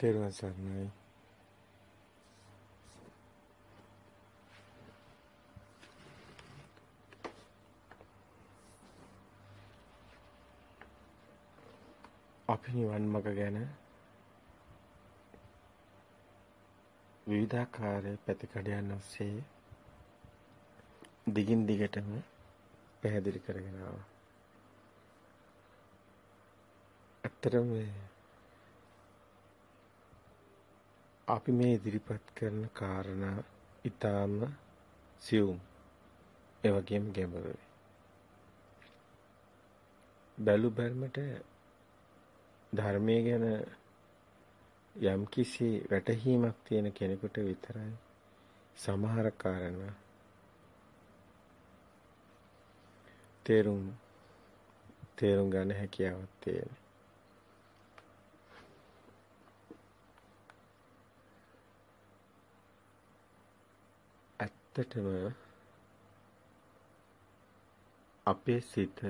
තෙරුවන් සරණයි. අපි නිවන් මඟ ගැන විවිධාකාර පැතිකඩයන් ඔස්සේ දිගින් දිගටම පැහැදිලි කරගෙන ආවා. ඇත්තටම අපි මේ ඉදිරිපත් කරන කාරණා ඊටාම සියුම් ඒ වගේම ගැඹුරුයි. බැලු බැලමට ධර්මයේ ගැන යම්කිසි වැටහීමක් තියෙන කෙනෙකුට විතරයි සමහර කාරණා තේරුම් තේරුම් ගන්න හැකියාවක් තියෙනවා. ඇත්තටම අපේ සිත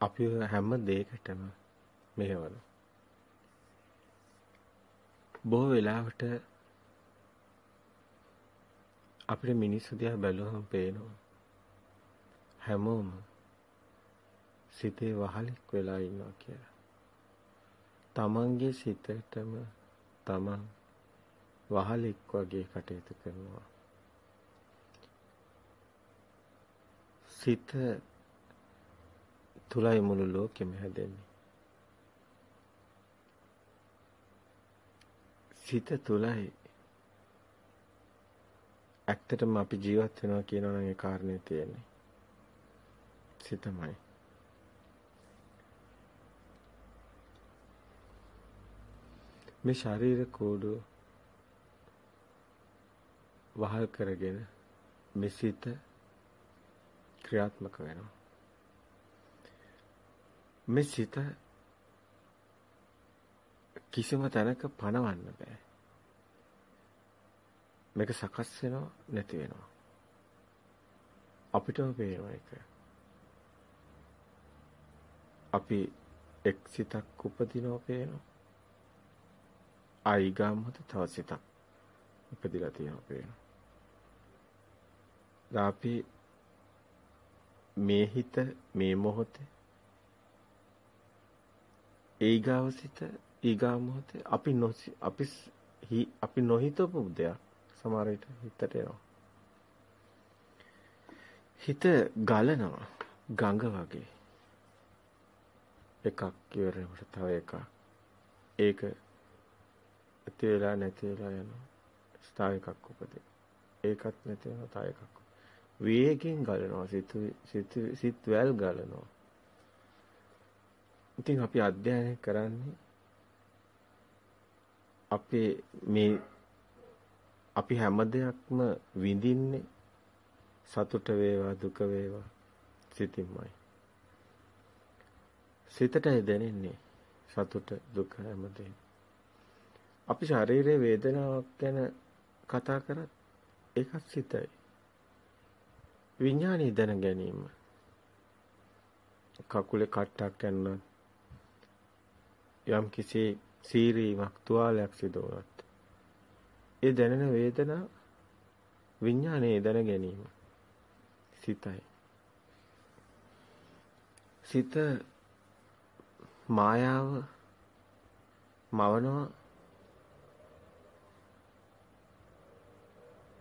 අපි හැම දෙයකටම මෙහෙවන. බොහෝ වෙලාවට අපිට මිනිස්සු දිහා බැලුවම පේනවා හැමෝම සිතේ වහලෙක් වෙලා ඉන්නවා කියලා. තමන්ගේ සිතටම තමන් වහලෙක් වගේ කටයුතු කරනවා. සිත තුලයි මුළු ලෝකෙම හැදෙන්නේ. සිත තුලයි ඇත්තටම අපි ජීවත් වෙනවා කියනවා නම් ඒ කාරණේ තියෙන්නේ. සිතමයි. මේ ශරීර කෝඩුව වහල් කරගෙන මෙසිත ක්‍රියාත්මක වෙනවා. මේ සිත කිසිම තැනක පණවන්න බෑ. මේක සකස් වෙනවා නැති වෙනවා. අපිටම පේනවා ඒක. අපි එක් සිතක් උපදිනවා පේනවා. ආයිගාම මත තව සිතක් ඉපදිලා තියෙනවා පේනවා. අපි මේ හිත මේ මොහොතේ ඊගාව සිත ඊගා මොහොතේ අපි අපි අපි නොහිතපු දෙයක් සමහර විට හිතට එනවා. හිත ගලනවා ගඟ වගේ. එකක් ඉවරනකොට තව එකක්. ඒක ඇති වෙලා නැති වෙලා යනවා. තව එකක් උපදින. ඒකත් නැති වෙනවා තව එකක්. වේගෙන් ගලනවා සිත සිත සිත් වැල් ගලනවා. ඉතින් අපි අධ්‍යයනය කරන්නේ අපේ මේ අපි හැම දෙයක්ම විඳින්නේ සතුට වේවා දුක වේවා සිතින්මයි. සිතටයි දැනෙන්නේ සතුට දුක හැමදේම. අපි ශරීරයේ වේදනාවක් ගැන කතා කරත් ඒකත් සිතයි. විඥානීය දැන ගැනීම. කකුලේ කට්ටක් යනත් යම් කිසි සීරීමක් තුවාලයක් සිදු වුණත් ඒ දැනෙන වේදනා විඥානයේ දැන ගැනීම සිතයි. සිත මායාව මවනවා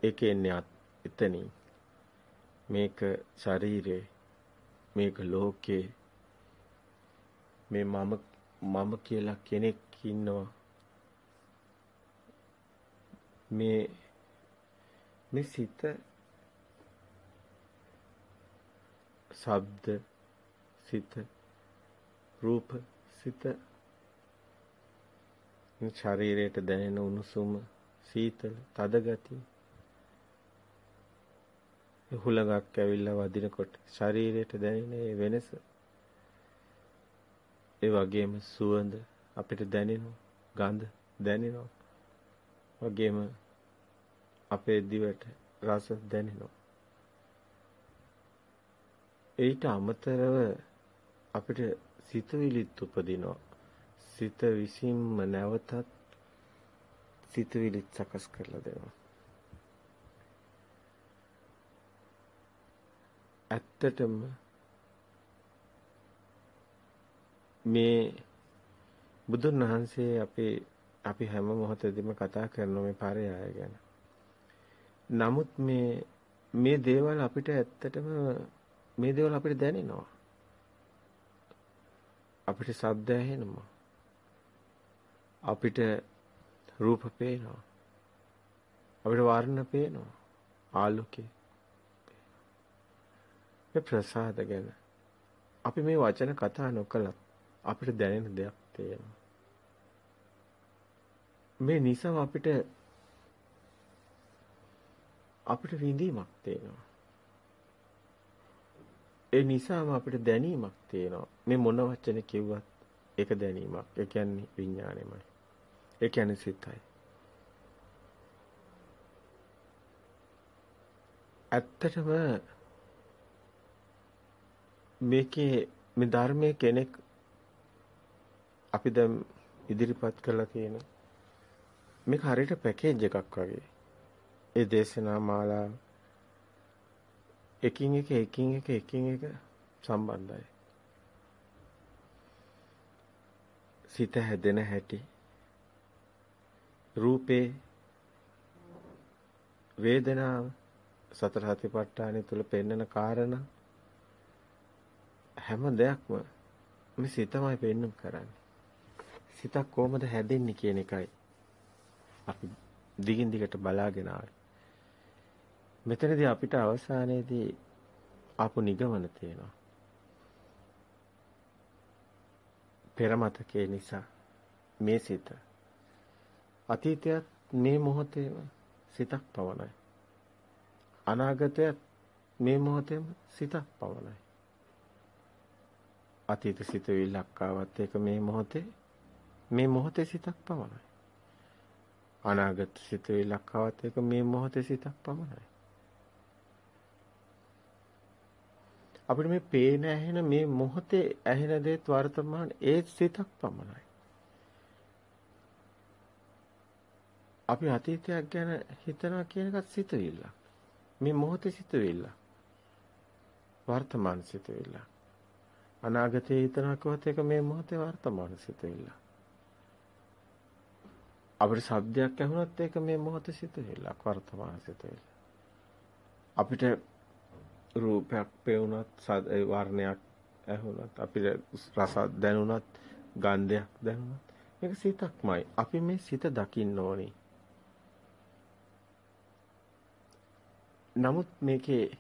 ඒක එන්නේ එතනින් මේක ශරීරේ මේක ලෝකේ මේ මම මම කියලා කෙනෙක් ඉන්නවා. මේ මේ සිත ශබ්ද සිත රූප සිත ශරීරයට දැනෙන උණුසුම සීතල තද ගතිය හුලඟක් ඇවිල්ලා වදිනකොට ශරීරයට දැනෙන වෙනස ඒ වගේම සුවඳ අපිට දැනෙනවා ගඳ දැනෙනවා වගේම අපේ දිවට රස දැනෙනවා ඊට අමතරව අපිට සිතුවිලිත් උපදිනවා. සිත විසින්ම නැවතත් සිතුවිලිත් සකස් කරලා දෙනවා. ඇත්තටම මේ බුදුන් වහන්සේ අපේ අපි හැම මොහොතෙදිම කතා කරන මේ පරයය ගැන. නමුත් මේ මේ දේවල් අපිට ඇත්තටම මේ දේවල් අපිට දැනෙනවා. අපිට ශබ්ද ඇහෙනවා. අපිට රූප පේනවා. අපිට වර්ණ පේනවා. ආලෝකේ. මේ ප්‍රසාද ගැන අපි මේ වචන කතා නොකලත් අපිට දැනෙන දෙයක් තියෙනවා. මේ නිසා අපිට අපිට විඳීමක් තියෙනවා. ඒ නිසාම අපිට දැනීමක් තියෙනවා. මේ මොන වචන කිව්වත් ඒක දැනීමක්. ඒ කියන්නේ විඥාණයමයි. ඒ කියන්නේ සිතයි. ඇත්තටම මේකේ මේ ධර්මයේ කෙනෙක් අපි දැන් ඉදිරිපත් කරලා තියෙන මේක හරියට පැකේජ් එකක් වගේ. ඒ දේශනා මාලාව එකින් එක එකින් එක එකින් එක සම්බන්ධයි. සිත හැදෙන හැටි රූපේ වේදනාව සතර සතිපට්ඨානය තුල පෙන්වන කාරණා හැම දෙයක්ම මේ සිතමයි පෙන්වන්න කරන්නේ. සිතක් කොහොමද හැදෙන්නේ කියන එකයි අපි දිගින් දිගට බලාගෙන ආවේ. මෙතනදී අපිට අවසානයේදී ආපු නිගමන තියෙනවා. පෙරමතකේ නිසා මේ සිත අතීතයත් මේ මොහොතේම සිතක් පවණයි. අනාගතයත් මේ මොහොතේම සිතක් පවණයි. අතීත සිතුවිල්ලක් ආවත් ඒක මේ මොහොතේ මේ මොහොතේ සිතක් පමණයි. අනාගත සිතුවිල්ලක් ආවත් ඒක මේ මොහොතේ සිතක් පමණයි. අපිට මේ පේන ඇහෙන මේ මොහොතේ ඇහෙන දේත් වර්තමාන ඒ සිතක් පමණයි. අපි අතීතයක් ගැන හිතනවා කියන එකත් සිතුවිල්ල. මේ මොහොතේ සිතුවිල්ල. වර්තමාන සිතුවිල්ල. අනාගතයේ හිතනවා කිව්වත් ඒක මේ මොහොතේ වර්තමාන සිතුවිල්ල. අපිට ශබ්දයක් ඇහුණත් ඒක මේ මොහොතේ සිතුවිල්ලක් වර්තමාන සිතුවිල්ල. අපිට රූපයක් පෙවුනත් වර්ණයක් ඇහුණත් අපිට රස දැනුණත් ගන්ධයක් දැනුණත් මේක සිතක්මයි. අපි මේ සිත දකින්න ඕනේ. නමුත් මේකේ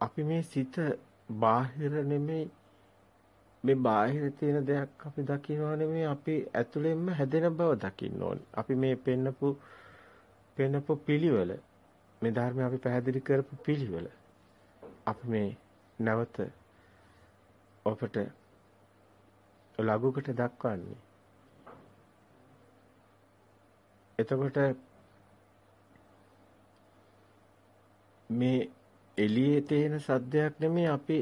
අපි මේ සිත බාහිර නෙමෙයි මේ බාහිර තියෙන දෙයක් අපි දකිනවා නෙමෙයි අපි ඇතුළෙන්ම හැදෙන බව දකින්න ඕනේ. අපි මේ පෙන්නපු පෙන්නපු පිළිවෙල මේ ධර්මය අපි පැහැදිලි කරපු පිළිවෙල අපි මේ නැවත ඔබට ලඝුකට දක්වන්නේ. එතකොට මේ එළියේ තියෙන සද්දයක් නෙමෙයි අපි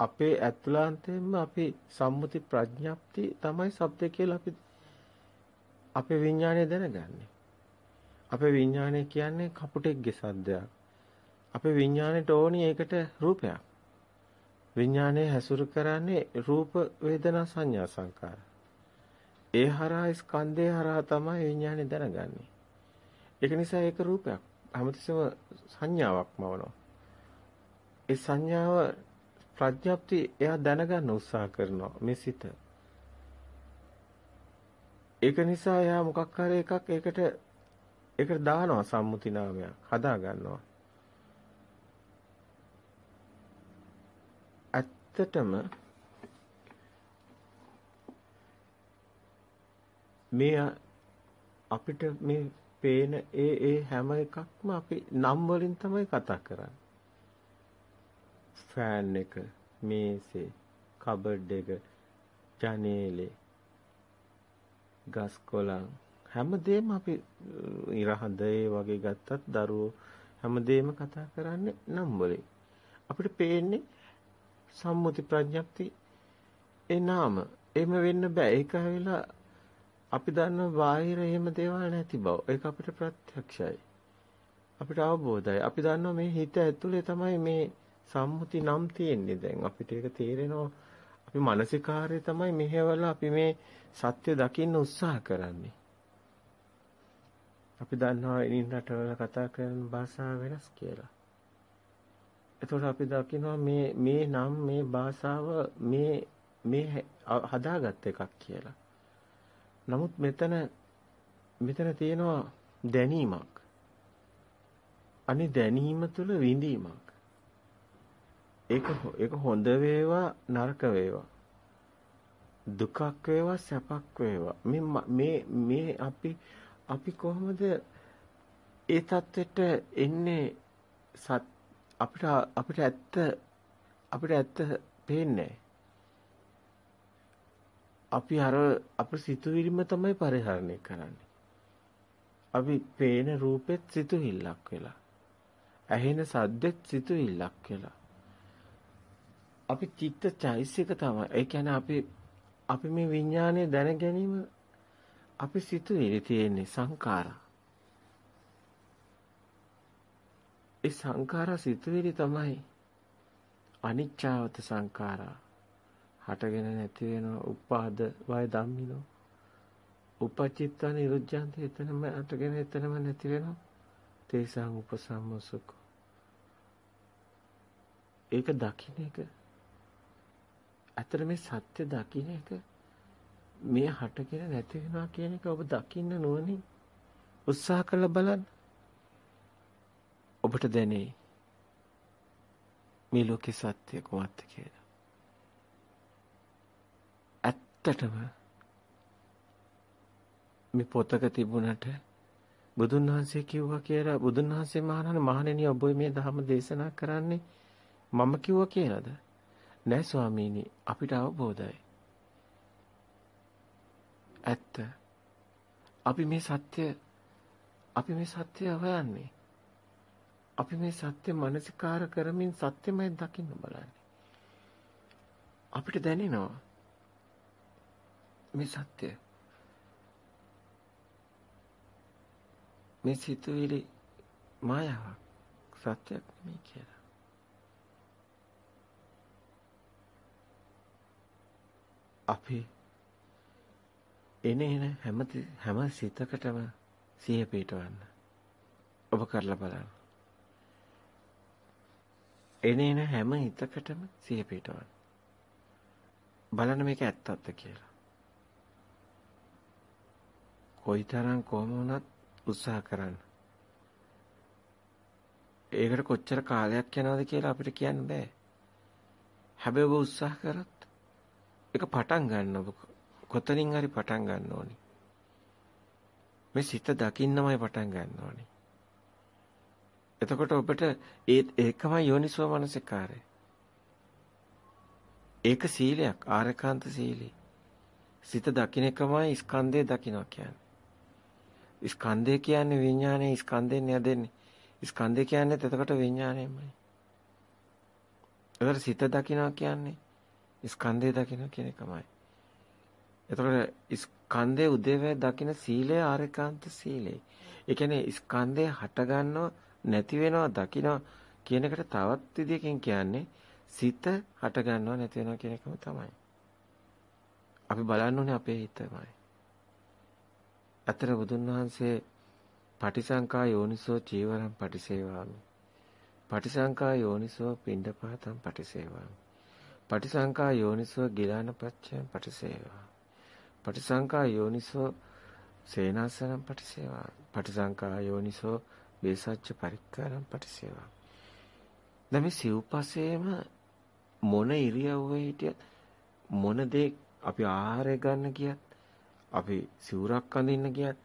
අපේ ඇතුළාන්තයෙන්ම අපි සම්මුති ප්‍රඥප්ති තමයි ශබ්ද කියලා අපි අපේ විඥානය දැනගන්නේ. අපේ විඥානය කියන්නේ කපුටෙක්ගේ සද්දයක්. අපේ විඥාණයට ඕනි ඒකට රූපයක්. විඥානය හැසුරු කරන්නේ රූප වේදනා සංඥා සංකාර. ඒ හරහා ස්කන්ධය හරහා තමයි විඥානය දැනගන්නේ. ඒක නිසා ඒක රූපයක්. හැමතිස්සෙම සංඥාවක්ම වනවා. ඒ සංඥාව ප්‍රඥප්ති එයා දැනගන්න උත්සාහ කරනවා මේ සිත. ඒක නිසා එයා මොකක් හරි එකක් ඒකට ඒකට දානවා සම්මුති නාමයක් හදා ගන්නවා. ඇත්තටම මේ අපිට මේ පේන ඒ ඒ හැම එකක්ම අපි නම් වලින් තමයි කතා කරන්නේ. ෆෑන් එක, මේසේ, කබඩ් එක, ජනේලේ, ගස් කොළන් හැමදේම අපි ඉරහඳ ඒ වගේ ගත්තත් දරුවෝ හැමදේම කතා කරන්නේ නම් වලින්. අපිට පේන්නේ සම්මුති ප්‍රඥප්ති ඒ නාම එහෙම වෙන්න බෑ. ඒක ඇවිල්ලා අපි දන්න බාහිර එහෙම දේවල් නැති බව. ඒක අපිට ප්‍රත්‍යක්ෂයි. අපිට අවබෝධයි. අපි දන්නවා මේ හිත ඇතුලේ තමයි මේ සම්මුති නම් තියෙන්නේ දැන් අපිට ඒක තේරෙනවා. අපි මානසිකාර්යය තමයි මෙහෙवला අපි මේ සත්‍ය දකින්න උත්සාහ කරන්නේ. අපි දන්නවා ඉනින් රටවල කතා කරන භාෂාව වෙනස් කියලා. එතකොට අපි දකිනවා මේ මේ නම් මේ භාෂාව මේ මේ හදාගත් එකක් කියලා. නමුත් මෙතන මෙතන තියෙනවා දැනීමක්. අනි දැනීම තුළ විඳීමක්. ඒක ඒක හොඳ වේවා නරක වේවා. දුකක් වේවා සැපක් වේවා. මේ මේ මේ අපි අපි කොහොමද ඒ தත්වෙට එන්නේ සත් අපිට අපිට ඇත්ත අපිට ඇත්ත පේන්නේ අපි අර අපේ සිතුවිලිම තමයි පරිහරණය කරන්නේ. අපි පේන රූපෙත් සිතුවිල්ලක් වෙලා. ඇහෙන සද්දෙත් සිතුවිල්ලක් වෙලා. අපි චිත්ත චෛසික තමයි. ඒ කියන්නේ අපි අපි මේ විඥානය දැන ගැනීම අපි සිතුවිලි තියෙන්නේ සංඛාරා. ඒ සංඛාරා සිතුවිලි තමයි අනිච්චාවත සංඛාරා. හටගෙන නැති වෙන උපාද වය ධම්මිනෝ. උපචිත්ත නිරුද්ධන්ත එතනම හටගෙන එතනම නැති වෙනවා. තේසං උපසම්මසුක. ඒක දකින්න එක. අතර මේ සත්‍ය දකින්න එක මේ හටගෙන නැති වෙනවා කියන එක ඔබ දකින්න නුවණින් උත්සාහ කරලා බලන්න. ඔබට දැනේ මේ ලෝකේ සත්‍ය කොහොමද කියලා. ඇත්තටම මේ පොතක තිබුණට බුදුන් වහන්සේ කිව්වා කියලා බුදුන් වහන්සේ මහානන මහණෙනි ඔබ මේ ධර්ම දේශනා කරන්නේ මම කිව්වා කියලාද? නෑ ස්වාමීනි අපිට අවබෝධයි. ඇත්ත. අපි මේ සත්‍ය අපි මේ සත්‍ය හොයන්නේ. අපි මේ සත්‍ය මනසිකාර කරමින් සත්‍යමයි දකින්න බලන්නේ. අපිට දැනෙනවා මේ සත්‍ය මේ සිතුවිලි මායාවක් සත්‍යයක් නෙමෙයි කියලා. අපි එන එන හැම හැම සිතකටම සිහිය පිටවන්න. ඔබ කරලා බලන්න. එන එන හැම හිතකටම සිහිය පිටවන්න. බලන්න මේක ඇත්තක්ද කියලා. කොයිතරම් කොහම වුණත් උත්සාහ කරන්න. ඒකට කොච්චර කාලයක් යනවද කියලා අපිට කියන්න බෑ. හැබැයි ඔබ උත්සාහ කරත් ඒක පටන් ගන්න ඔබ කොතනින් හරි පටන් ගන්න ඕනි. මේ සිත දකින්නමයි පටන් ගන්න ඕනි. එතකොට ඔබට ඒ ඒකම යෝනිසෝ මනසිකාරය. ඒක සීලයක් ආරකාන්ත සීලී. සිත දකින්න එකමයි ස්කන්ධය දකින්න කියන්නේ. ස්කන්ධය කියන්නේ විඥානයේ ස්කන්ධෙන් යදෙන්නේ. ස්කන්ධය කියන්නේ එතකොට විඥානයමයි. ඒකට සිත දකින්නවා කියන්නේ ස්කන්ධය දකින්න කියන එකමයි. එතකොට ස්කන්ධයේ උදේවැය දකින්න සීලය ආරේකාන්ත සීලය. ඒ කියන්නේ ස්කන්ධය හට ගන්නව නැති වෙනවා දකින්න කියන එකට තවත් විදියකින් කියන්නේ සිත හට ගන්නව නැති වෙනවා කියන එකම තමයි. අපි බලන්න ඕනේ අපේ හිතමයි. අතර බුදුන් වහන්සේ පටිසංකා යෝනිසෝ චීවරම් පටිසේවාමි. පටිසංකා යෝනිසෝ පිණ්ඩපාතම් පටිසේවාමි. පටිසංකා යෝනිසෝ ගිලානපච්චයන් පටිසේවා. පටිසංකා යෝනිසෝ සේනාසනම් පටිසේවා. පටිසංකා යෝනිසෝ වේසච්ච පරික්කාරම් පටිසේවා. දැන් මේ සිව්පසේම මොන ඉරියව්වේ හිටියත් මොන දේ අපි ආහාරය ගන්න කියත් අපි සිවුරක් අඳින්න ගියත්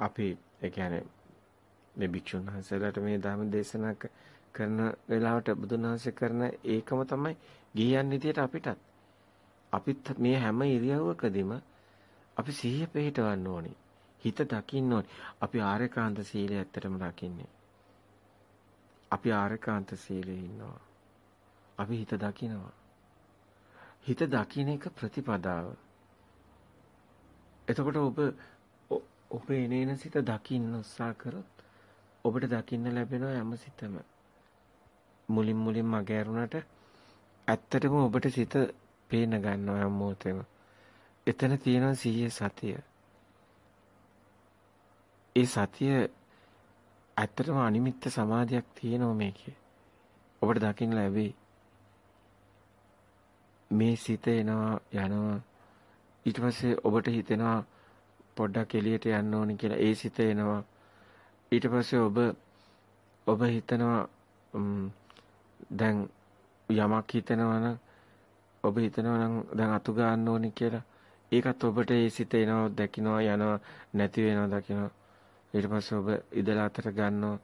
අපි ඒ කියන්නේ මේ භික්ෂුන් වහන්සේලාට මේ ධර්ම දේශනා කරන වෙලාවට බුදුන් වහන්සේ කරන ඒකම තමයි ගිහියන් විදියට අපිටත් අපිත් මේ හැම ඉරියව්වකදීම අපි සිහිය පිහිටවන්න ඕනි. හිත දකින්න ඕනි. අපි ආරේකාන්ත සීලය ඇත්තටම රකින්නේ. අපි ආරේකාන්ත සීලේ ඉන්නවා. අපි හිත දකිනවා. හිත දකින්න එක ප්‍රතිපදාව. එතකොට ඔබ ඔබ එනේන සිත දකින්න උත්සාහ කරොත් ඔබට දකින්න ලැබෙනවා හැම සිතම. මුලින් මුලින් මගහැරුණට ඇත්තටම ඔබට සිත පේන ගන්නවා හැම මොහොතෙම. එතන තියෙනවා සිහිය සතිය. ඒ සතිය ඇත්තටම අනිමිත්ත සමාධියක් තියෙනවා මේකේ. ඔබට දකින්න ලැබෙයි. මේ සිත එනවා යනවා ඊට පස්සේ ඔබට හිතෙනවා පොඩ්ඩක් එළියට යන්න ඕනි කියලා ඒ සිත එනවා ඊට පස්සේ ඔබ ඔබ හිතනවා දැන් යමක් හිතනවා නම් ඔබ හිතනවා නම් දැන් අතු ගන්න ඕනි කියලා. ඒකත් ඔබට ඒ සිත එනවා දකින්නවා යනවා නැති වෙනවා දකින්නවා ඊට පස්සේ ඔබ ඉදලා අතට ගන්නවා.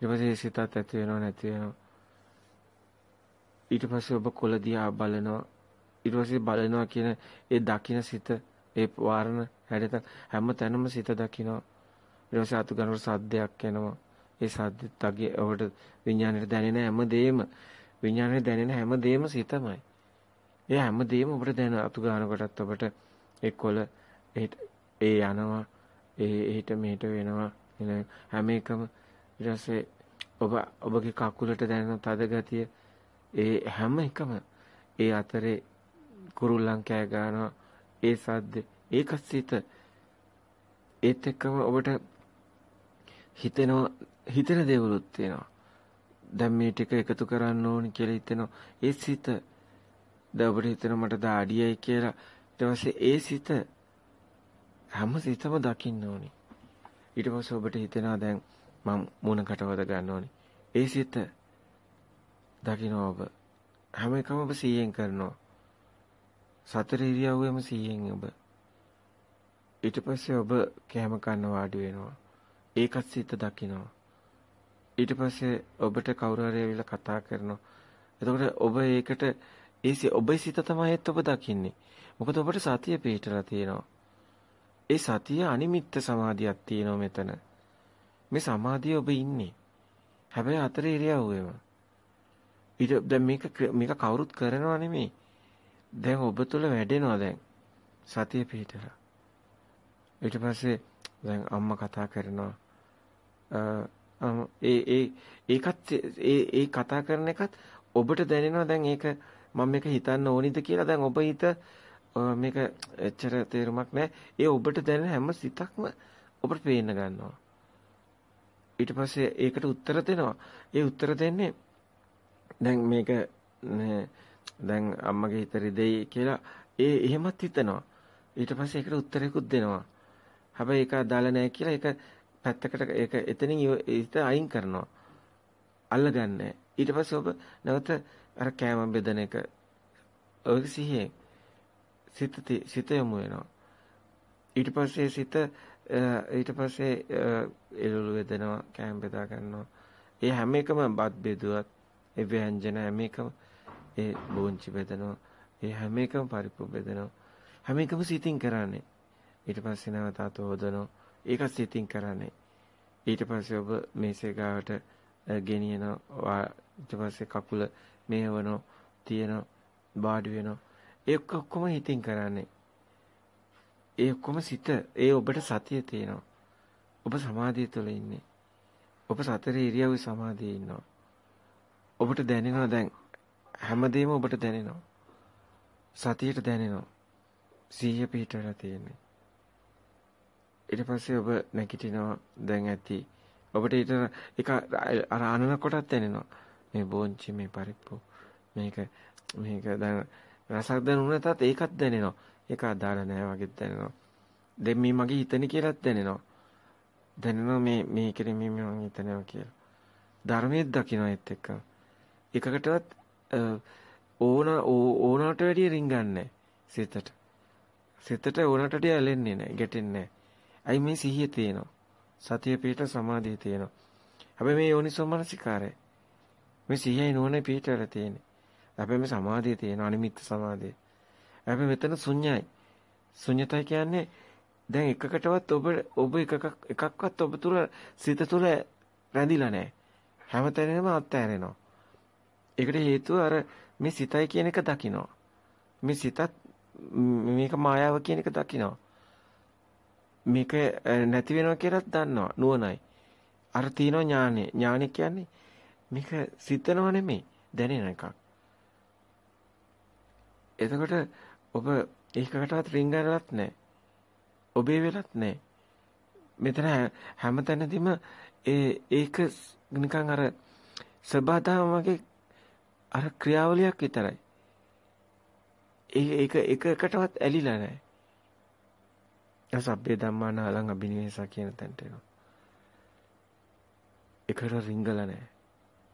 ඊට පස්සේ ඒ සිතත් ඇති වෙනවා නැති වෙනවා. ඊට පස්සේ ඔබ කොළ දිහා බලනවා. ඊට පස්සේ බලනවා කියන ඒ දකින්න සිත ඒ වාරණ හැඩත හැම තැනම සිත දකිනවා. ඊට පස්සේ අතු ගන්නකොට සද්දයක් එනවා. ඒ සද්දෙත් අගේ ඔබට විඥාණයට දැනෙන හැම දෙයක්ම විඥාණයට දැනෙන හැම දෙයක්ම සිතමයි ඒ හැම දෙයක්ම ඔබට දැන අතු ගන්නකොටත් ඔබට ඒ කොළ ඒ යනවා ඒ එහෙට මෙහෙට වෙනවා හැම එකම ඊට පස්සේ ඔබ ඔබගේ කකුලට දැනෙන තද ගතිය ඒ හැම එකම ඒ අතරේ කුරුල්ලන් කෑ ගන්නවා ඒ සද්ද ඒක සිත. ඒත් එක්කම ඔබට හිතෙනවා හිතෙන දේවලුත් තියෙනවා. දැන් මේ ටික එකතු කරන්න ඕනි කියලා හිතෙනවා. ඒ සිත දැන් ඔබට හිතෙන මට දාඩියයි කියලා. ඊට පස්සේ ඒ සිත හැම සිතම දකින්න ඕනි. ඊට පස්සේ ඔබට හිතෙනවා දැන් මම මුණකට වද ගන්න ඕනි. ඒ සිත දකින්න ඔබ. හැම එකම ඔබ සීයෙන් කරනවා. සතර ඉරියව්වෙම සීයෙන් ඔබ. ඊට පස්සේ ඔබ කැම කන්න වාඩි වෙනවා. ඒකත් සිත දකින්නවා ඊට පස්සේ ඔබට කවුරු හරි ඇවිල්ලා කතා කරනවා. එතකොට ඔබ ඒකට ඒ ඔබේ සිත තමයි ඔබ දකින්නේ. මොකද ඔබට සතිය පිටලා තියෙනවා. ඒ සතිය අනිමිත්ත සමාධියක් තියෙනවා මෙතන. මේ සමාධිය ඔබ ඉන්නේ. හැබැයි අතර ඉරියව්වෙම ඊට දැන් මේක මේක කවුරුත් කරනව නෙමෙයි. දැන් ඔබ තුල වැඩෙනවා දැන් සතිය පිහිටලා. ඊට පස්සේ දැන් අම්මා කතා කරනවා. ඒ ඒ ඒකත් ඒ ඒ කතා කරන එකත් ඔබට දැනෙනවා දැන් ඒක මම මේක හිතන්න ඕනිද කියලා. දැන් ඔබ හිත මේක එච්චර තේරුමක් නැහැ. ඒ ඔබට දැනෙන හැම සිතක්ම ඔබට පේන්න ගන්නවා. ඊට පස්සේ ඒකට උත්තර දෙනවා. ඒ උත්තර දෙන්නේ දැන් මේක දැන් අම්මගේ හිත රිදෙයි කියලා ඒ එහෙමත් හිතනවා. ඊට පස්සේ ඒකට උත්තරයකුත් දෙනවා. හැබැයි ඒක අදාළ නැහැ කියලා ඒක පැත්තකට ඒක එතනින් හිත අයින් කරනවා. අල්ලගන්නේ. ඊට පස්සේ ඔබ නැවත අර කෑම බෙදන එක ඔය සිහියෙන් සිත සිත යමු වෙනවා. ඊට පස්සේ සිත ඊට පස්සේ එළවලු වෙදෙනවා කෑම බෙදා ගන්නවා. ඒ හැම එකම බත් බෙදුවත් ඒ ව්‍යංජන හැම එකම ඒ බෝංචි බෙදනවා. ඒ හැම එකම පරිප්පු බෙදනවා. හැම එකම සිතින් කරන්නේ. ඊට පස්සේ නැවත අත හොදනවා. ඒක සිතින් කරන්නේ. ඊට පස්සේ ඔබ මේසේ ගාවට ගෙනියනවා. ඊට පස්සේ කකුල මේවනවා, තියනවා, වාඩි වෙනවා. ඒ ඔක්කොම හිතින් කරන්නේ. ඒ ඔක්කොම සිත ඒ ඔබට සතිය තියෙනවා. ඔබ සමාධිය තුළ ඉන්නේ. ඔබ සතර ඉරියව්වේ සමාධියේ ඉන්නවා. ඔබට දැනෙනවා දැන් හැමදේම ඔබට දැනෙනවා. සතියට දැනෙනවා. සීය පිටරලා තියෙන්නේ. ඊට පස්සේ ඔබ නැගිටිනවා දැන් ඇති. ඔබට ඊට එක අර අනන කොටත් දැනෙනවා. මේ බෝංචි මේ පරිප්පු මේක මේක දැන් රසක් දැනුනටත් ඒකත් දැනෙනවා. ඒක අදාළ නෑ වගේ දැනෙනවා. දැන් මේ මගේ හිතනේ කියලාත් දැනෙනවා. දැනෙනවා මේ මේකේ මේ මම හිතනවා කියලා. ධර්මයේ දකින්න ඒත් එක්ක. එකකටවත් ඕන ඕනට වැඩිය රින්ගන්නේ සිතට. සිතට ඕනට වැඩිය ඇලෙන්නේ නැහැ, ගැටෙන්නේ නැහැ. අයි මේ සිහිය තියෙනවා. සතිය පිට සමාධිය තියෙනවා. හැබැයි මේ යෝනිසෝ මනසිකාරය. මේ සිහියයි නෝනේ පිටවල තියෙන්නේ. හැබැයි මේ සමාධිය තියෙනවා අනිමිත්ත සමාධිය. හැබැයි මෙතන ශුන්‍යයි. ශුන්‍යතයි කියන්නේ දැන් එකකටවත් ඔබ ඔබ එකක් එකක්වත් ඔබ තුල සිත තුල රැඳිලා නැහැ. හැමතැනම අත්හැරෙනවා. ඒකට හේතුව අර මේ සිතයි කියන එක දකිනවා. මේ සිතත් මේක මායාව කියන එක දකිනවා. මේක නැති වෙනවා කියලාත් දන්නවා නුවණයි. අර තියෙනවා ඥානෙ. ඥානෙ කියන්නේ මේක සිතනව නෙමෙයි දැනෙන එකක්. එතකොට ඔබ ඒකකටවත් රින්ගනලත් නැහැ. ඔබේ වෙලත් නැහැ. මෙතන හැමතැනදීම ඒ ඒක නිකන් අර සබදාම වගේ අර ක්‍රියාවලියක් විතරයි. ඒක එකකටවත් ඇලිලා නැහැ. අසබ්බේ ධම්මාන අලං අබිනිවේසා කියන තැනට එනවා. එකට රිංගලා නැහැ.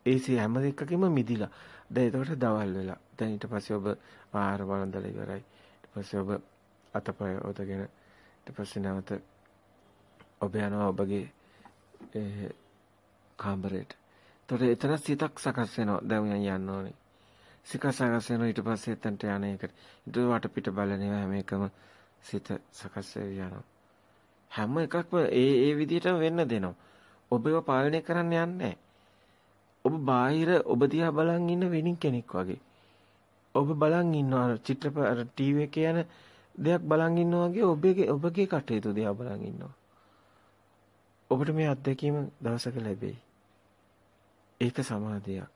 ඒසි හැම දෙකකින්ම මිදිලා. දැන් එතකොට දවල් වෙලා. දැන් ඊට පස්සේ ඔබ ආහාර වළඳලා ඉවරයි. ඊට පස්සේ ඔබ අතපය ඔතගෙන ඊට පස්සේ නැවත ඔබ යනවා ඔබගේ ඒ කාමරේට. එතකොට එතන සිතක් සකස් වෙනවා. දැන් යන්න ඕනේ. සික සකස් වෙනවා ඊට පස්සේ එතනට යන එකට. ඊට වටපිට බලන ඒවා හැම එකම සිත සකස් යනවා. හැම එකක්ම ඒ ඒ විදිහටම වෙන්න දෙනවා. ඔබව පාලනය කරන්න යන්නේ ඔබ බාහිර ඔබ දිහා බලන් ඉන්න වෙනින් කෙනෙක් වගේ. ඔබ බලන් ඉන්නවා චිත්‍රප අර ටීවී එකේ යන දෙයක් බලන් ඉන්නවා වගේ ඔබගේ ඔබගේ කටයුතු දිහා බලන් ඉන්නවා. ඔබට මේ අත්දැකීම දවසක ලැබෙයි. ඒක සමාධියක්.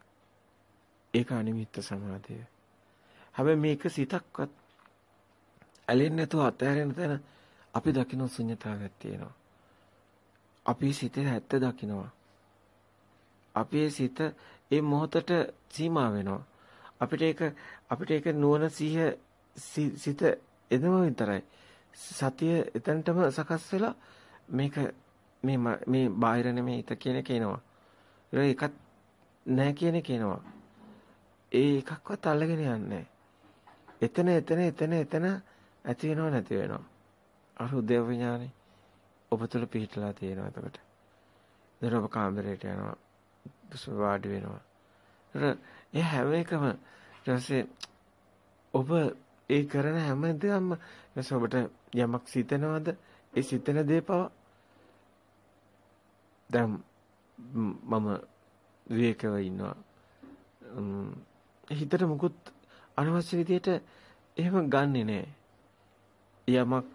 ඒක අනිමිත්ත සමාධිය. හැබැයි මේක සිතක්වත් ඇලෙන්නේ නැතුව අතහැරෙන තැන අපි දකින්න ශුන්‍යතාවයක් තියෙනවා. අපි සිතේ ඇත්ත දකින්නවා. අපේ සිත ඒ මොහොතට සීමා වෙනවා. අපිට ඒක අපිට ඒක නුවණ සිහිය සිත එදම විතරයි. සතිය එතනටම සකස් වෙලා මේක මේ මේ බාහිර නෙමෙයි හිත කියන එක එනවා. ඒකත් නැහැ කියන එක එනවා. ඒ එකක්වත් අල්ලගෙන යන්නේ එතන එතන එතන එතන ඇති වෙනව නැති වෙනව. අර උදේව විඥානේ ඔබ තුළ පිහිටලා තියෙනවා එතකොට. දැන් ඔබ කාමරයට යනවා. වාඩි වෙනවා. ඒ හැම එකම ඊටසේ ඔබ ඒ කරන හැම දෙයක්ම ඊටසේ ඔබට යමක් සිතනවද? ඒ සිතන දේ පව දැන් මම විවේකව ඉන්නවා. හිතට මුකුත් අනවශ්‍ය විදියට එහෙම ගන්නෙ නෑ. යමක්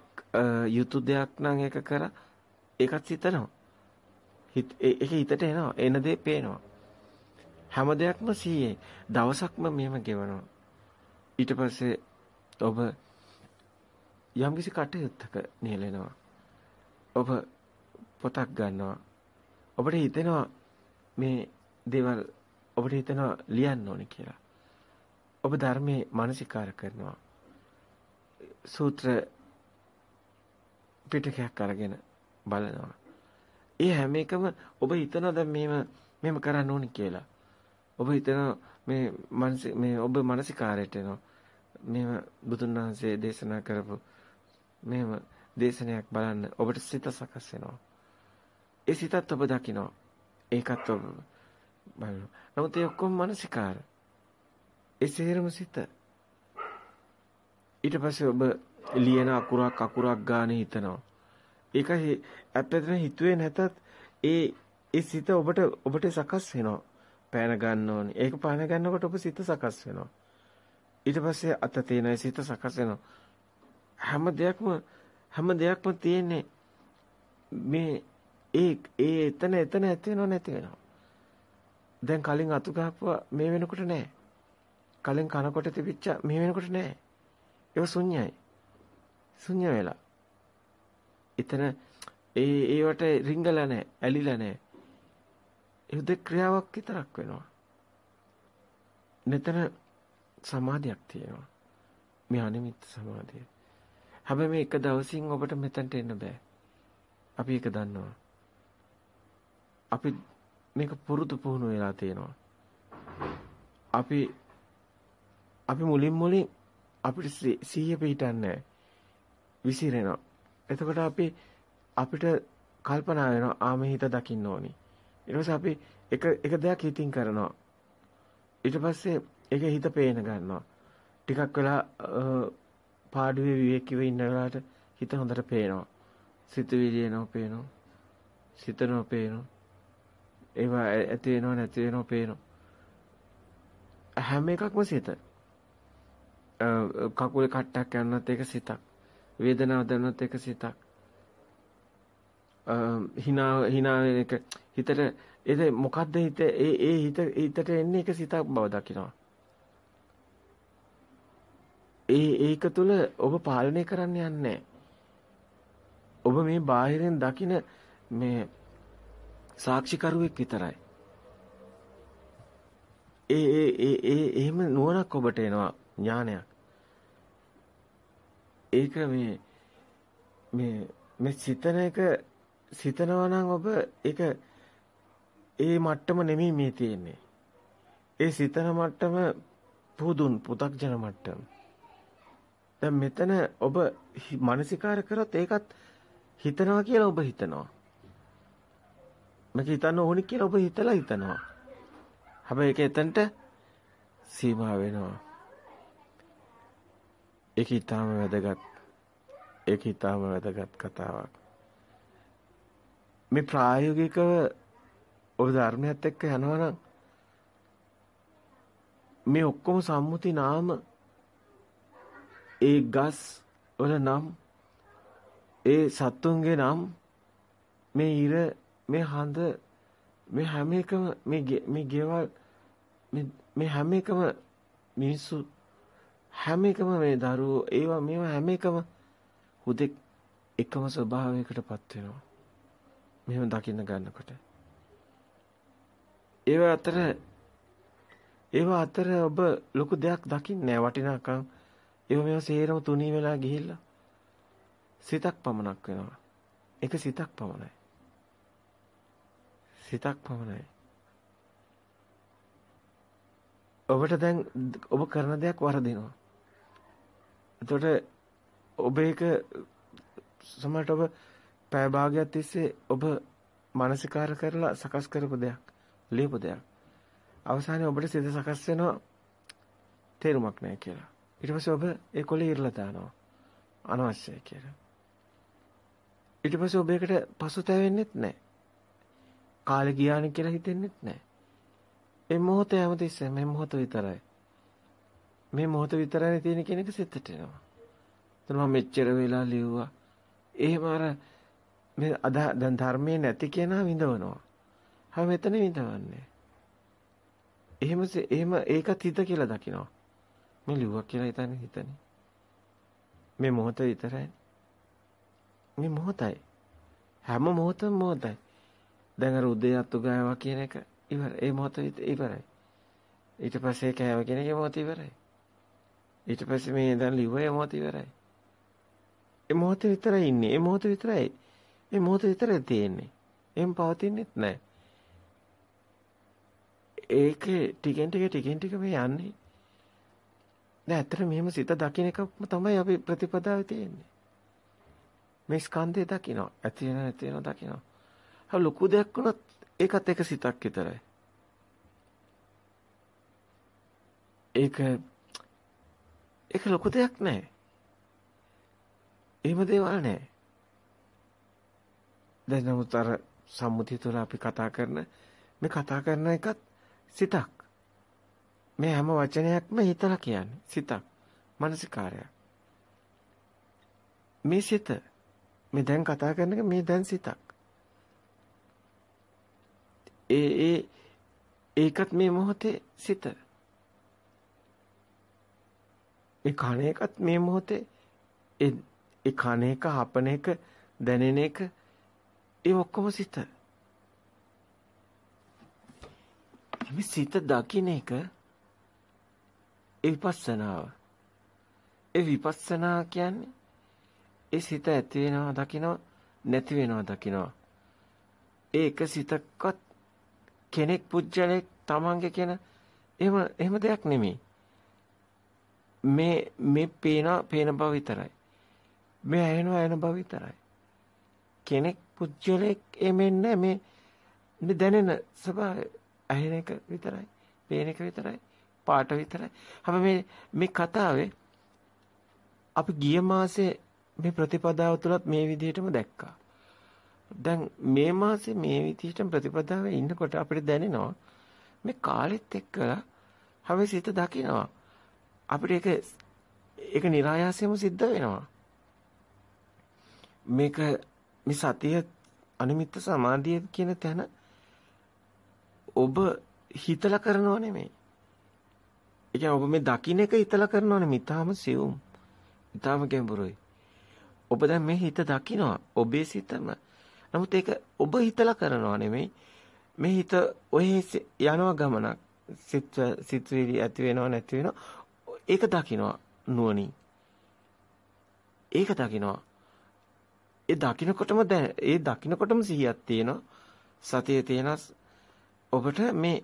යුතු දෙයක් නම් ඒක කරා ඒකත් හිතනවා. හිත ඒක හිතට එනවා. එන දේ පේනවා. හැම දෙයක්ම සීයේ. දවසක්ම මෙහෙම ගෙවනවා. ඊට පස්සේ ඔබ යම්කිසි කටයුත්තක නියැලෙනවා. ඔබ පොතක් ගන්නවා. ඔබට හිතෙනවා මේ දේවල් ඔබට හිතෙනවා ලියන්න ඕනේ කියලා. ඔබ ධර්මයේ මානසිකාර කරනවා. සූත්‍ර පිටකයක් අරගෙන බලනවා. ඒ හැම එකම ඔබ හිතනවා දැන් මෙහෙම මෙහෙම කරන්න ඕනි කියලා. ඔබ හිතනවා මේ මනස මේ ඔබ මානසිකාරයට එනවා. මෙහෙම බුදුන් වහන්සේ දේශනා කරපු මෙහෙම දේශනයක් බලන්න ඔබට සිත සකස් වෙනවා. ඒ සිතත් ඔබ දකිනවා. ඒකත් ඔබ බලනවා. නමුත් ඒ ඔක්කොම මානසිකාර. ඒ සේරම සිත. ඊට පස්සේ ඔබ ලියන අකුරක් අකුරක් ගානේ හිතනවා. ඒකයි ඇත්තටම හිතුවේ නැතත් ඒ ඒ සිත ඔබට ඔබට සකස් වෙනවා. පෑන ගන්න ඕනේ. ඒක පාන ගන්නකොට ඔබ සිත සකස් වෙනවා. ඊට පස්සේ අත තේන සිත සකස් වෙනවා. හැම දෙයක්ම හැම දෙයක්ම තියෙන්නේ මේ ඒ ඒ එතන එතන ඇති වෙනව නැති වෙනවා. දැන් කලින් අතු ගහපුවා මේ වෙනකොට නෑ. කලින් කනකොට තිබිච්ච මේ වෙනකොට නෑ. ඒක ශුන්‍යයි. ශුන්‍ය වෙලා. එතන ඒ ඒවට රිංගලා නැහැ, ඇලිලා නැහැ. ඒ උදේ ක්‍රියාවක් විතරක් වෙනවා. මෙතන සමාධියක් තියෙනවා. මේ අනිමිත් සමාධිය. හැබැයි මේ එක දවසින් ඔබට මෙතනට එන්න බෑ. අපි ඒක දන්නවා. අපි මේක පුරුදු පුහුණු වෙලා තියෙනවා. අපි අපි මුලින් මුලින් අපිට සිහිය පිටන්නේ විසිරෙනවා. එතකොට අපි අපිට කල්පනා වෙනවා ආ මේ හිත දකින්න ඕනි. ඊට පස්සේ අපි එක එක දෙයක් හිතින් කරනවා. ඊට පස්සේ ඒක හිත පේන ගන්නවා. ටිකක් වෙලා පාඩුවේ විවේකීව ඉන්න වෙලාවට හිත හොඳට පේනවා. සිතුවිලි එනවා පේනවා. සිතනවා පේනවා. ඒවා ඇති වෙනව නැති වෙනව පේනවා. හැම එකක්ම සිත. කකුලේ කට්ටක් යනවත් ඒක සිතක්. වේදනාව දැනුනොත් ඒක සිතක්. හිනා හිනා එක හිතට ඒ මොකද්ද හිත ඒ ඒ හිත හිතට එන්නේ එක සිතක් බව දකිනවා. ඒ ඒක තුල ඔබ පාලනය කරන්න යන්නේ ඔබ මේ බාහිරෙන් දකින මේ සාක්ෂිකරුවෙක් විතරයි. ඒ ඒ ඒ ඒ එහෙම නුවණක් ඔබට එනවා ඥානයක්. ඒක මේ මේ මේ සිතන එක සිතනවා නම් ඔබ ඒක ඒ මට්ටම නෙමෙයි මේ තියෙන්නේ. ඒ සිතන මට්ටම පුදුන් පු탁ජන මට්ටම. දැන් මෙතන ඔබ මානසිකාර කරොත් ඒකත් හිතනවා කියලා ඔබ හිතනවා. මේක හිතන්න ඕනි කියලා ඔබ හිතලා හිතනවා. හැබැයි ඒක එතනට සීමා වෙනවා. ඒක ඊටාම වැදගත්. ඒක ඊටාම වැදගත් කතාවක්. මේ ප්‍රායෝගිකව ඔබ ධර්මයත් එක්ක යනවනම් මේ ඔක්කොම සම්මුති නාම ඒ ගස් වල නම් ඒ සත්තුන්ගේ නම් මේ ඉර මේ හඳ මේ හැම එකම මේ මේ ගෙවල් මේ හැම එකම මිනිස්සු හැම එකම මේ දරුවෝ ඒවා මේවා හැම එකම හුදෙක් එකම ස්වභාවයකටපත් වෙනවා. මෙහෙම දකින්න ගන්නකොට. ඒව අතර ඒව අතර ඔබ ලොකු දෙයක් දකින්නේ වටිනාකම් ඒව මේව සේරම තුනී වෙලා ගිහිල්ලා සිතක් පමණක් වෙනවා. ඒක සිතක් පමණයි. සිතක් පමණයි. ඔබට දැන් ඔබ කරන දෙයක් වරදිනවා. එතකොට ඔබ ඒක සමහරට ඔබ පැය භාගයක් තිස්සේ ඔබ මානසිකාර කරලා සකස් කරපු දෙයක්, ලියපු දෙයක්. අවසානයේ ඔබට සිත සකස් වෙනවා තේරුමක් නැහැ කියලා. ඊට පස්සේ ඔබ ඒ කොලේ ඉරලා දානවා. අනවශ්‍යයි කියලා. ඊට පස්සේ ඔබ ඒකට පසුතැවෙන්නෙත් නැහැ. කාලේ ගියානේ කියලා හිතෙන්නෙත් නැහැ. මේ මොහොතේ හැමතිස්සෙම මේ මොහොත විතරයි. මේ මොහොත විතරයි තියෙන කියන එක සිතට එනවා. එතන මම මෙච්චර වෙලා ලිව්වා. එහෙම අර මේ අද දැන් ධර්මයේ නැති කෙනා විඳවනවා. හැම මෙතන විඳවන්නේ. එහෙම එහෙම ඒකත් හිත කියලා දකිනවා. මේ ලිව්වා කියලා හිතන්නේ හිතන්නේ. මේ මොහොත විතරයි. මේ මොහොතයි. හැම මොහොතම මොහොතයි. දැන් අර උදේ අතු ගාවා කියන එක ඉවර. ඒ මොහොත ඉවරයි. ඊට පස්සේ කෑව කියන එක මොහොත ඉවරයි. ඊට පස්සේ මේ දැන් ලිව්වේ මොහොත ඉවරයි. ඒ මොහොත විතරයි ඉන්නේ. ඒ මොහොත විතරයි. ඒ මොහොත විතරයි තියෙන්නේ. එහෙම පවතින්නෙත් නැහැ. ඒකේ ටිකෙන් ටික ටිකෙන් ටික මේ යන්නේ. දැන් ඇත්තට මෙහෙම සිත දකින්න එකම තමයි අපි ප්‍රතිපදාවේ තියෙන්නේ. මේ ස්කන්ධය දකින්න ඇති වෙන නැති වෙන දකින්න. හා ලොකු දෙයක් වුණත් ඒකත් එක සිතක් විතරයි. ඒක ඒක ලොකු දෙයක් නෑ. එහෙම දේවල් නෑ. දැන් නමුත් අර සම්මුතිය තුළ අපි කතා කරන මේ කතා කරන එකත් සිතක්. මේ හැම වචනයක්ම හිතලා කියන්නේ සිතක්. මානසිකාරයක්. මේ සිත මේ දැන් කතා කරන එක මේ දැන් සිතක්. ඒ ඒ ඒකත් මේ මොහොතේ සිත. මේ කණ එකත් මේ මොහොතේ ඒ ඒ කණ එක හපන එක දැනෙන එක ඒ ඔක්කොම සිත. මේ සිත දකින්න එක ඒ විපස්සනාව. ඒ විපස්සනා කියන්නේ ඒ සිත ඇති වෙනවා දකිනවා නැති වෙනවා දකිනවා. ඒ එක සිතක්වත් කෙනෙක් පුජ්‍යලෙක් තමන්ගේ කියන එහෙම එහෙම දෙයක් නෙමෙයි. මේ මේ පේන පේන බව විතරයි. මේ ඇහෙනවා ඇහෙන බව විතරයි. කෙනෙක් පුජ්‍යලෙක් එමෙන්නේ මේ මේ දැනෙන ස්වභාවය ඇහෙන එක විතරයි. පේන එක විතරයි. පාට විතරයි. හැබැයි මේ මේ කතාවේ අපි ගිය මාසේ මේ ප්‍රතිපදාව තුලත් මේ විදිහටම දැක්කා. දැන් මේ මාසේ මේ විදිහට ප්‍රතිපදාවේ ඉන්නකොට අපිට දැනෙනවා මේ කාලෙත් එක්කලා හැම සිත දකිනවා. අපිට ඒක ඒක નિરાයාසයෙන්ම සිද්ධ වෙනවා. මේක මේ සතිය අනිමිත්ත සමාධිය කියන තැන ඔබ හිතලා කරනව නෙමෙයි. ඒ කියන්නේ ඔබ මේ දකින්න එක හිතලා කරනව නෙමෙයි. ඊටාම සියුම්. ඊටාම ගැඹුරුයි. ඔබ දැන් මේ හිත දකිනවා. ඔබේ සිතම. නමුත් ඒක ඔබ හිතලා කරනව නෙමෙයි. මේ හිත ඔය යනවා ගමනක්. සිත් සිත්විලි ඇති වෙනව නැති වෙනව. ඒක දකිනවා නුවණින්. ඒක දකිනවා. ඒ දකින්නකොටම දැන් ඒ දකින්නකොටම සිහියක් තියෙනවා. සතියේ තියෙන ඔබට මේ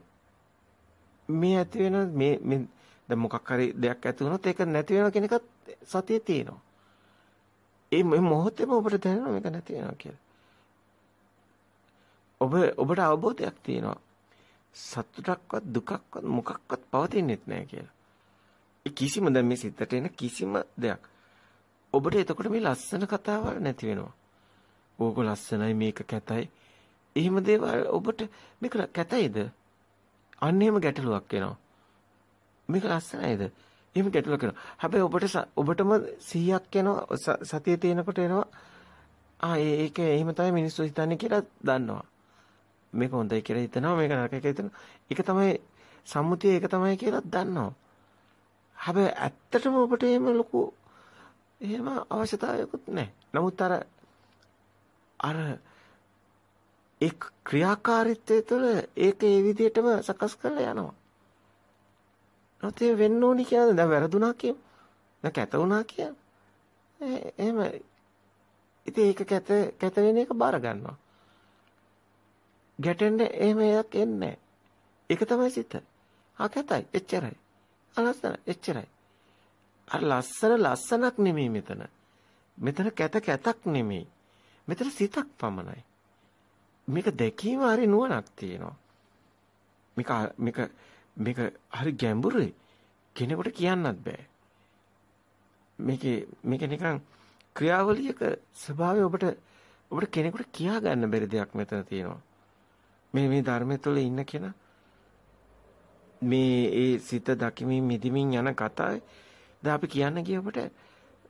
මේ ඇති වෙන මේ මේ දැන් මොකක් හරි දෙයක් ඇති වුණොත් ඒක නැති වෙන කෙනෙක්ත් සතියේ තියෙනවා. ඒ මොහොතේම ඔබට දැනෙනවා මේක නැති වෙනවා කියලා. ඔබ ඔබට අවබෝධයක් තියෙනවා. සතුටක්වත් දුකක්වත් මොකක්වත් පවතින්නේත් නැහැ කියලා. ඒ කිසිම දැන් මේ සිතට එන කිසිම දෙයක් ඔබට එතකොට මේ ලස්සන කතාවල් නැති වෙනවා. ඕක ලස්සනයි මේක කැතයි. එහෙම දේවල් ඔබට මේක කැතයිද? අන්න එහෙම ගැටලුවක් එනවා. මේක ලස්සනයිද? එහෙම ගැටලුවක් එනවා. හැබැයි ඔබට ඔබටම 100ක් එනවා සතියේ තියෙනකොට එනවා. ආ ඒක එහෙම තමයි මිනිස්සු හිතන්නේ කියලා දන්නවා. මේක හොඳයි කියලා හිතනවා මේක නරකයි කියලා හිතනවා. ඒක තමයි සම්මුතිය ඒක තමයි කියලා දන්නවා. හැබැයි ඇත්තටම ඔබට එහෙම ලොකු එහෙම අවශ්‍යතාවයකුත් නැහැ. නමුත් අර අර ඒ ක්‍රියාකාරීත්වය තුළ ඒක ඒ විදිහටම සකස් කරලා යනවා. නැත්නම් වෙන්න ඕනි කියන්නේ දැන් වැරදුනා කියමු. දැන් කැත වුණා කියන්නේ. එහෙම ඉතින් ඒක කැත කැත වෙන එක බාර ගන්නවා. ගැටෙන්න එහෙම එකක් එන්නේ ඒක තමයි සිත. ආ කැතයි එච්චරයි. අලස්සන එච්චරයි. අර ලස්සන ලස්සනක් නෙමෙයි මෙතන. මෙතන කැත කැතක් නෙමෙයි. මෙතන සිතක් පමණයි. මේක දැකීම හරි නුවණක් තියෙනවා. මේක මේක මේක හරි ගැඹුරුයි. කෙනෙකුට කියන්නත් බෑ. මේකේ මේක නිකන් ක්‍රියාවලියක ස්වභාවය ඔබට ඔබට කෙනෙකුට කියා ගන්න බැරි දෙයක් මෙතන තියෙනවා. මේ මේ ධර්මය තුළ ඉන්න කෙනා මේ ඒ සිත දකිමින් මිදිමින් යන කතාවේ දැන් අපි කියන්න ගියකොට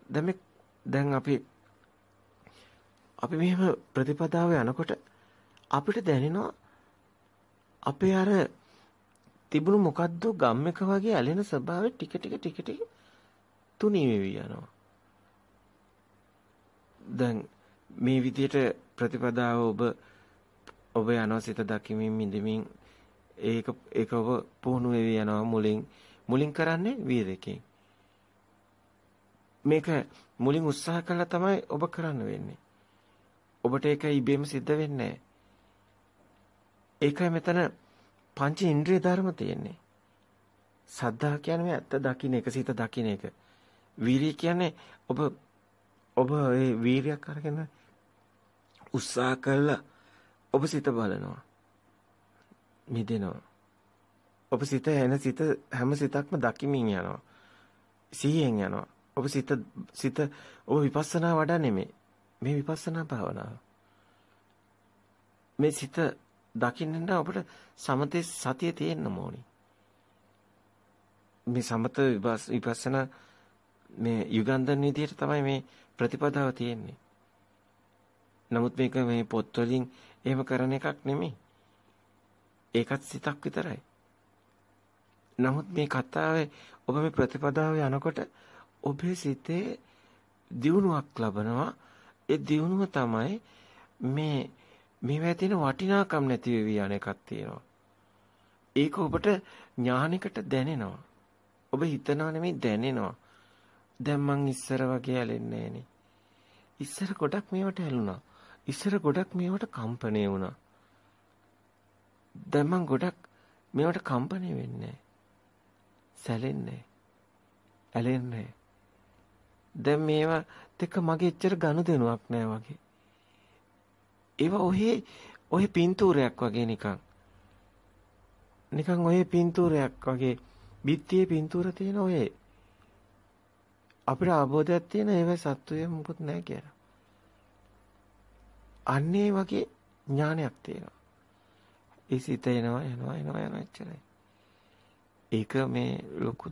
දැන් මේ දැන් අපි අපි මෙහෙම ප්‍රතිපදාව යනකොට අපිට දැනෙනවා අපේ අර තිබුණු මොකද්ද ගම් එක වගේ ඇලෙන ස්වභාවය ටික ටික ටික ටික තුනී වෙවි යනවා. දැන් මේ විදිහට ප්‍රතිපදාව ඔබ ඔබ යනවා සිත දකිමින් මිදමින් ඒක ඒක ඔබ පුහුණු වෙවි යනවා මුලින් මුලින් කරන්නේ වීරකෙන්. මේක මුලින් උත්සාහ කළා තමයි ඔබ කරන්න වෙන්නේ. ඔබට ඒක ඉබේම සිද්ධ වෙන්නේ ඒකයි මෙතන පංච ඉන්ද්‍රිය ධර්ම තියෙන්නේ. සද්ධා කියන්නේ මේ ඇත්ත දකින්න එක සිත දකින්න එක. වීරිය කියන්නේ ඔබ ඔබ ඒ වීරියක් අරගෙන උත්සාහ කළා ඔබ සිත බලනවා. මිදෙනවා. ඔබ සිත එන සිත හැම සිතක්ම දකිමින් යනවා. සිහියෙන් යනවා. ඔබ සිත සිත ඔබ විපස්සනා වඩා නෙමෙයි. මේ විපස්සනා භාවනාව. මේ සිත දකින්න නම් අපිට සමතේ සතිය තියෙන්න ඕනි. මේ සමත විපස්සනා මේ යුගන්ධන් විදියට තමයි මේ ප්‍රතිපදාව තියෙන්නේ. නමුත් මේක මේ පොත් වලින් එහෙම කරන එකක් නෙමෙයි. ඒකත් සිතක් විතරයි. නමුත් මේ කතාවේ ඔබ මේ ප්‍රතිපදාව යනකොට ඔබේ සිතේ දියුණුවක් ලබනවා. ඒ දියුණුව තමයි මේ මේවා තියෙන වටිනාකම් නැති වෙවි යන එකක් තියෙනවා. ඒක ඔබට ඥානිකට දැනෙනවා. ඔබ හිතනවා නෙමෙයි දැනෙනවා. දැන් මං ඉස්සර වගේ ඇලෙන්නේ නෑනේ. ඉස්සර ගොඩක් මේවට ඇලුනා. ඉස්සර ගොඩක් මේවට කම්පණය වුණා. දැන් මං ගොඩක් මේවට කම්පණය වෙන්නේ සැලෙන්නේ ඇලෙන්නේ දැන් මේවා දෙක මගේ එච්චර ගනුදෙනුවක් නෑ වගේ. ඒවා ඔහේ ඔහේ පින්තූරයක් වගේ නිකන්. නිකන් ඔහේ පින්තූරයක් වගේ බිත්තියේ පින්තූර තියෙන ඔහේ. අපිට අවබෝධයක් තියෙන ඒවා සත්වයේ මොකුත් නැහැ කියලා. අන්නේ වගේ ඥානයක් තියෙනවා. ඒ සිත එනවා එනවා එනවා යනවා එච්චරයි. ඒක මේ ලොකු